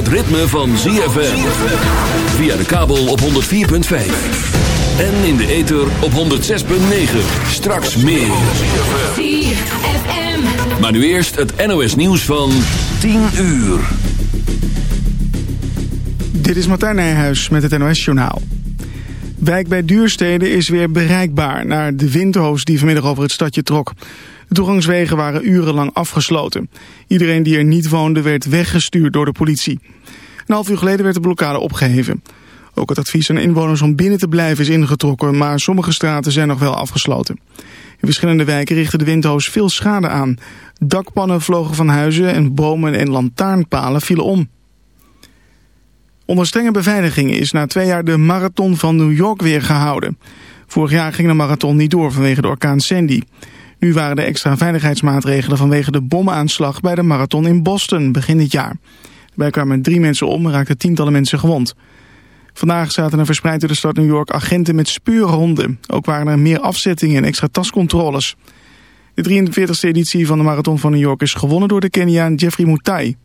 het ritme van ZFM. Via de kabel op 104.5. En in de ether op 106.9. Straks meer. ZFM. Maar nu eerst het NOS nieuws van 10 uur. Dit is Martijn Nijhuis met het NOS Journaal. Wijk bij Duurstede is weer bereikbaar... naar de windhoos die vanmiddag over het stadje trok. De toegangswegen waren urenlang afgesloten. Iedereen die er niet woonde werd weggestuurd door de politie. Een half uur geleden werd de blokkade opgeheven. Ook het advies aan inwoners om binnen te blijven is ingetrokken... maar sommige straten zijn nog wel afgesloten. In verschillende wijken richtte de windhoos veel schade aan. Dakpannen vlogen van huizen en bomen en lantaarnpalen vielen om. Onder strenge beveiliging is na twee jaar de marathon van New York weer gehouden. Vorig jaar ging de marathon niet door vanwege de orkaan Sandy. Nu waren de extra veiligheidsmaatregelen vanwege de bomaanslag bij de marathon in Boston begin dit jaar. Daarbij kwamen drie mensen om en raakten tientallen mensen gewond. Vandaag zaten er verspreid door de stad New York agenten met spuurhonden. Ook waren er meer afzettingen en extra tascontroles. De 43e editie van de marathon van New York is gewonnen door de Keniaan Jeffrey Mutai.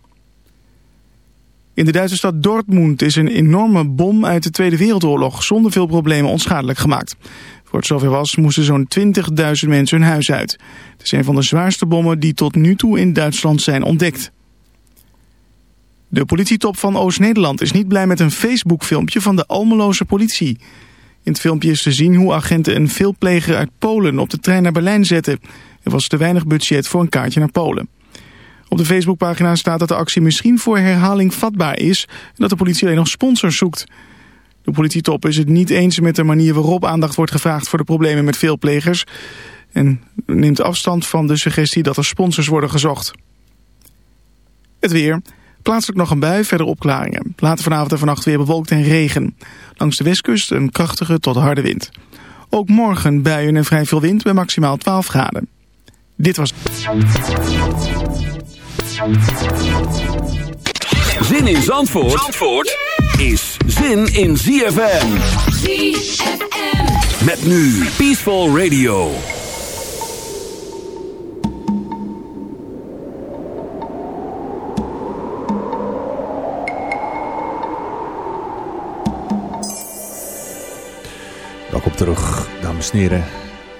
In de Duitse stad Dortmund is een enorme bom uit de Tweede Wereldoorlog zonder veel problemen onschadelijk gemaakt. Voor het zover was moesten zo'n 20.000 mensen hun huis uit. Het is een van de zwaarste bommen die tot nu toe in Duitsland zijn ontdekt. De politietop van Oost-Nederland is niet blij met een Facebook-filmpje van de Almeloze politie. In het filmpje is te zien hoe agenten een veelpleger uit Polen op de trein naar Berlijn zetten. Er was te weinig budget voor een kaartje naar Polen. Op de Facebookpagina staat dat de actie misschien voor herhaling vatbaar is... en dat de politie alleen nog sponsors zoekt. De politietop is het niet eens met de manier waarop aandacht wordt gevraagd... voor de problemen met veel plegers... en neemt afstand van de suggestie dat er sponsors worden gezocht. Het weer. Plaatselijk nog een bui, verder opklaringen. Later vanavond en vannacht weer bewolkt en regen. Langs de westkust een krachtige tot harde wind. Ook morgen buien en vrij veel wind bij maximaal 12 graden. Dit was... Zin in Zandvoort, Zandvoort is zin in ZFM. ZFM. Met nu Peaceful Radio. Welkom terug, dames en heren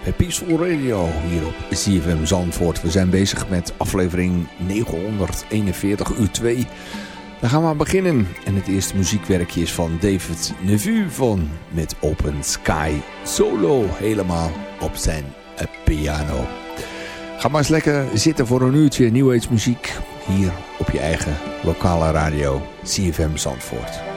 bij Peaceful Radio hier op CFM Zandvoort. We zijn bezig met aflevering 941 uur 2. Daar gaan we beginnen. En het eerste muziekwerkje is van David Nevu van met Open Sky solo helemaal op zijn piano. Ga maar eens lekker zitten voor een uurtje New Age muziek hier op je eigen lokale radio CFM Zandvoort.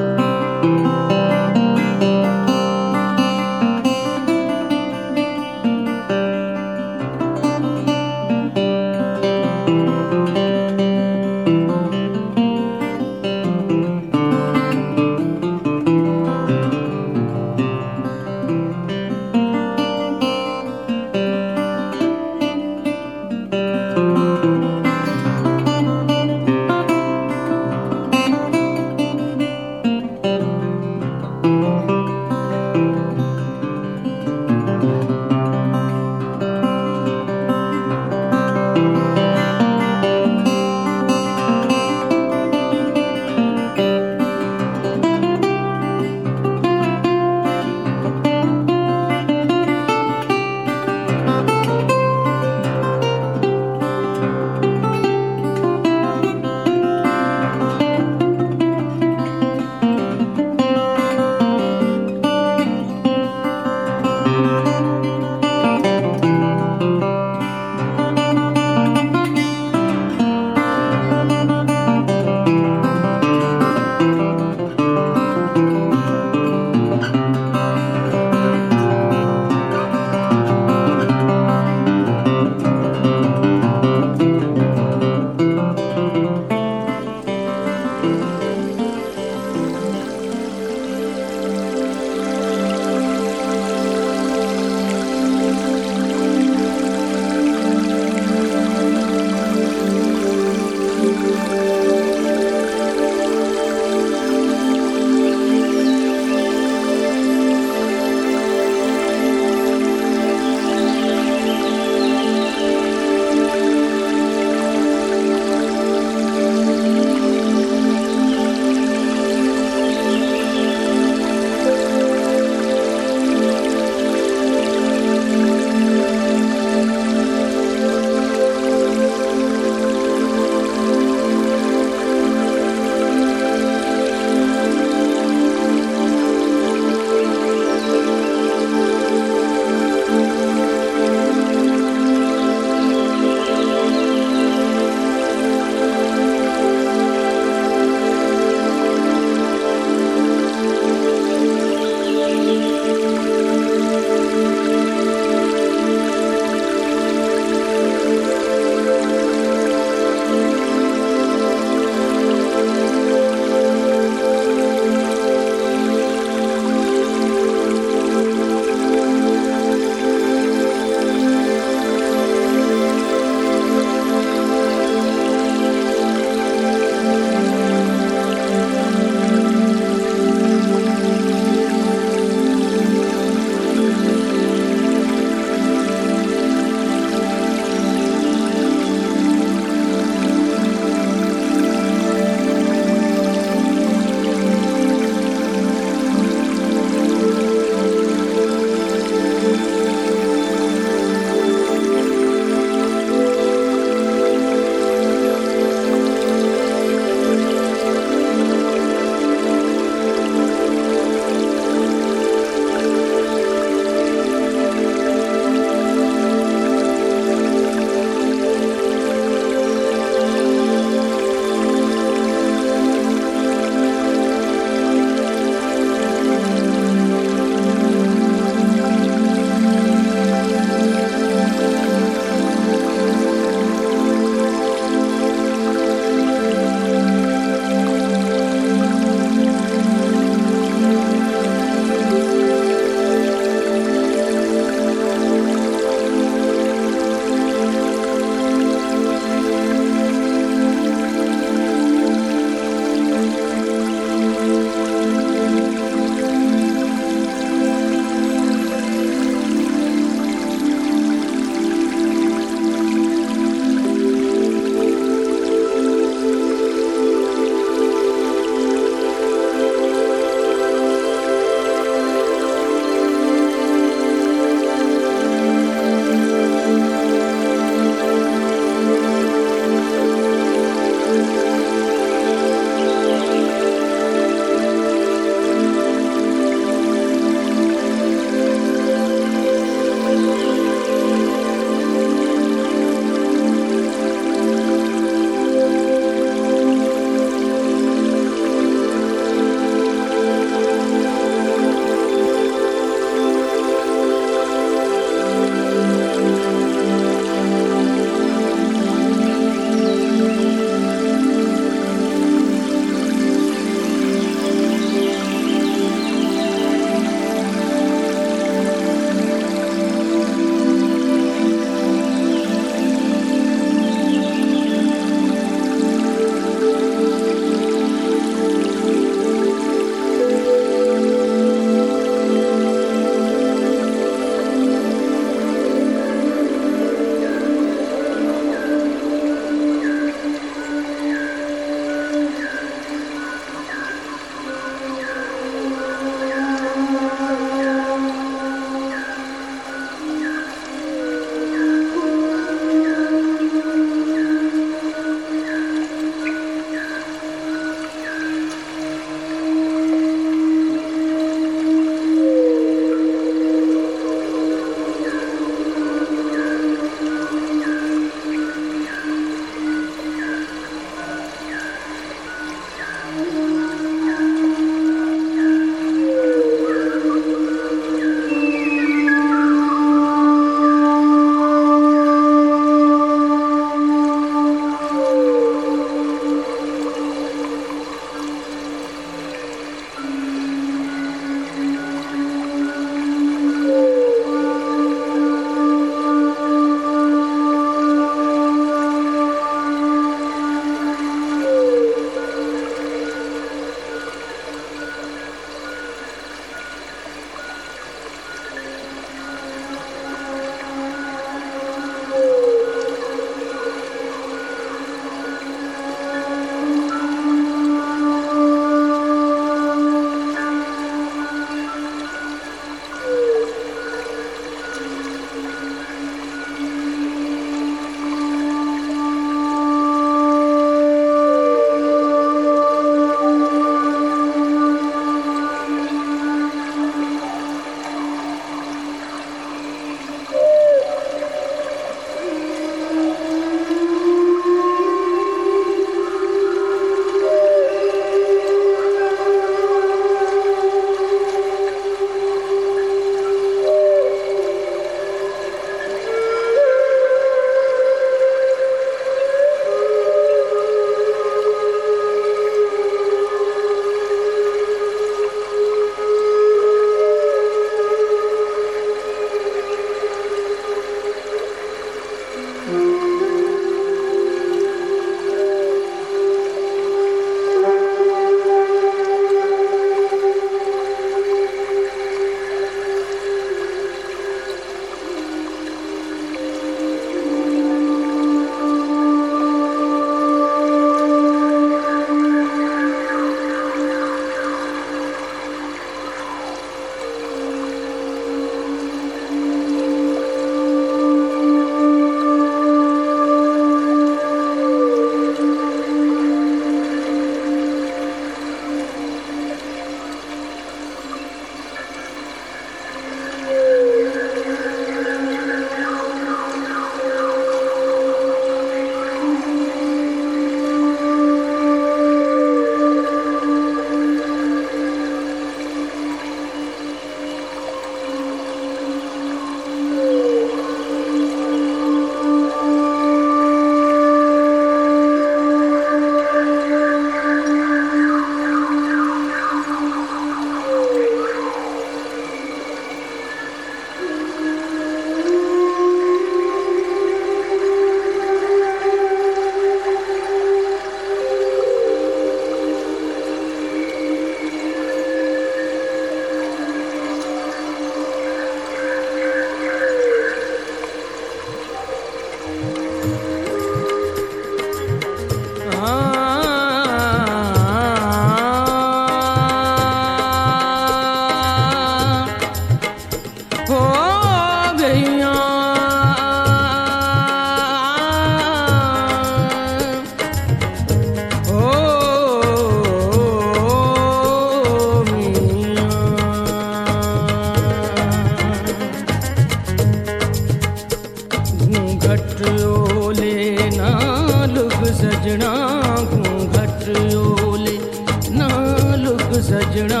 सजना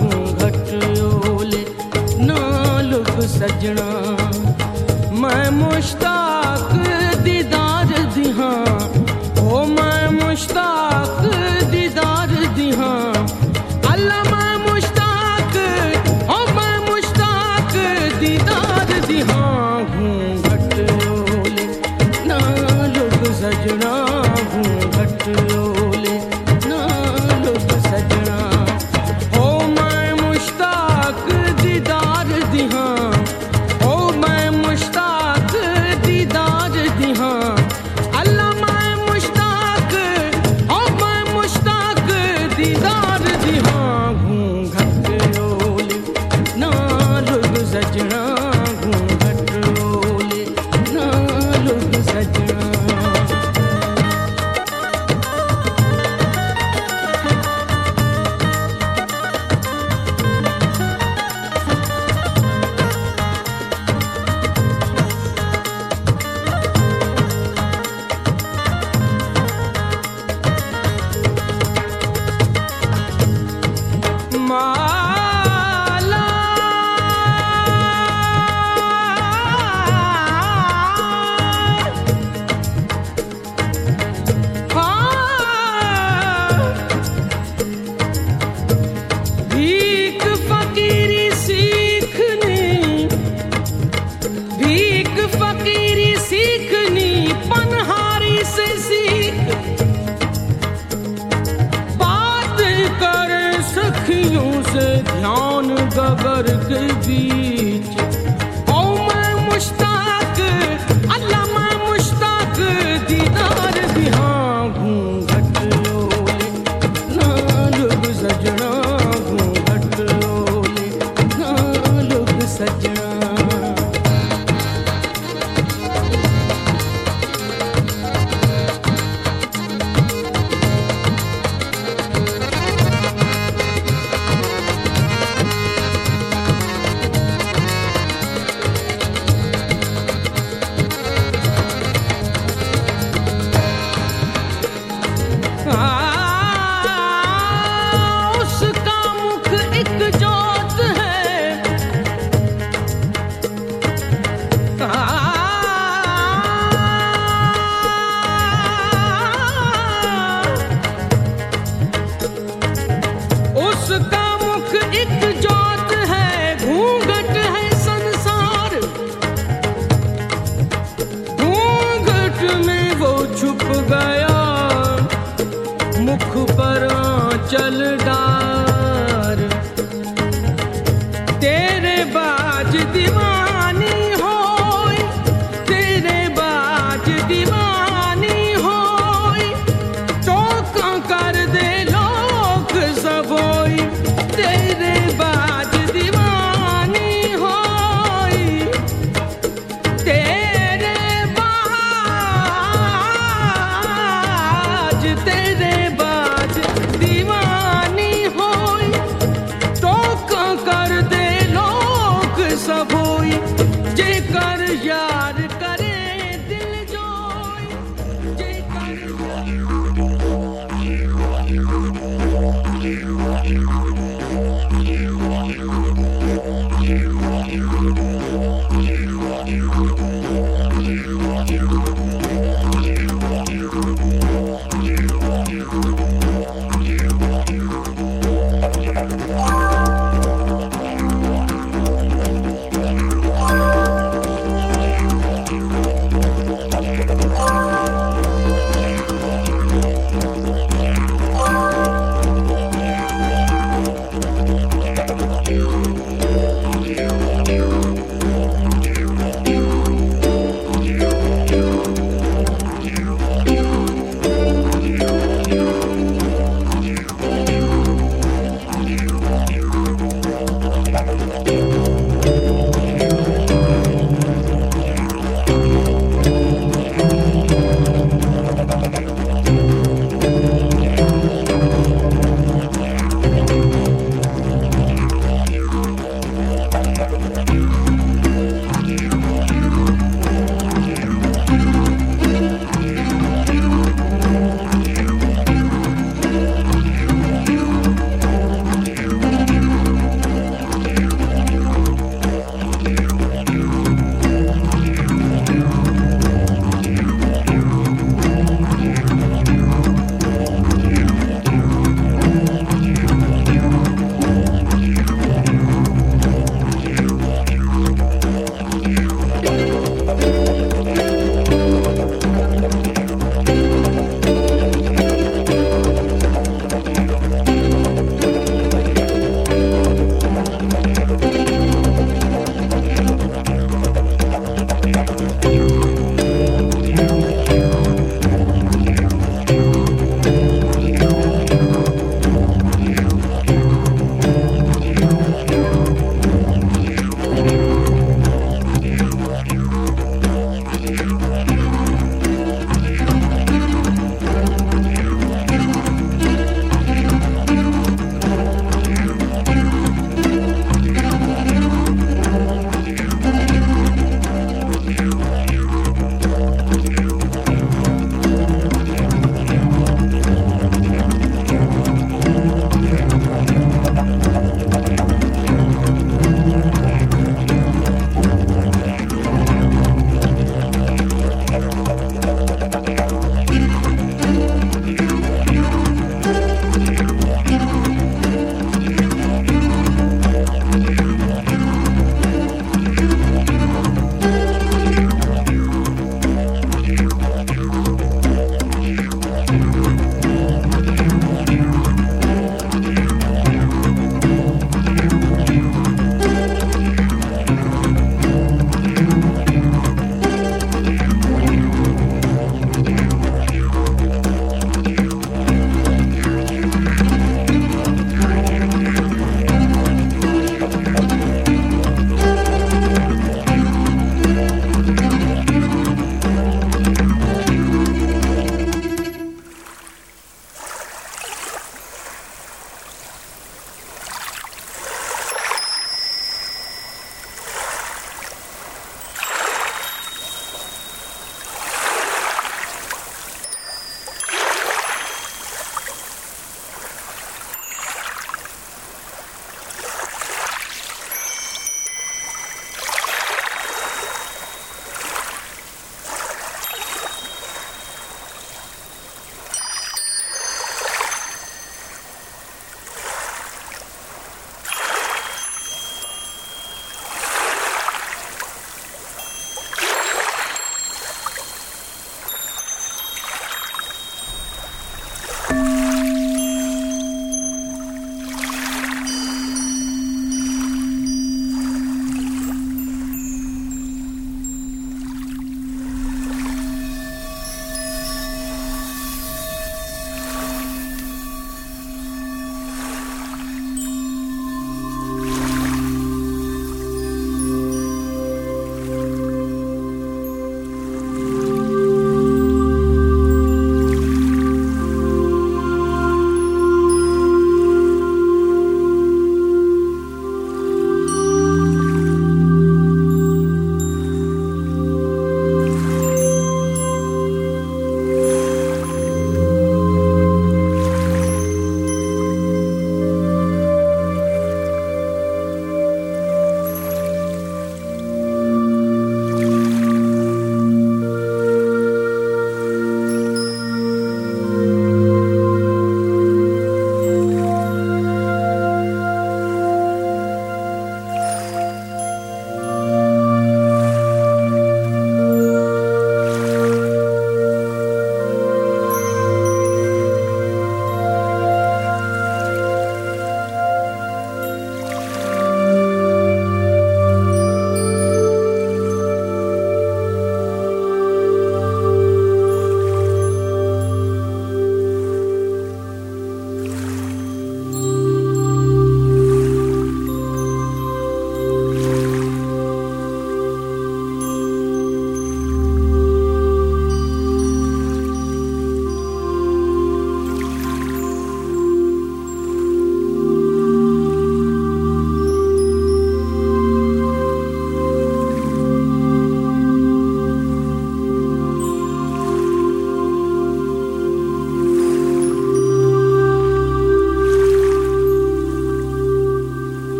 घूंघट ओले नालुक सजना। मैं मुश्ता Incredible, incredible, incredible, incredible.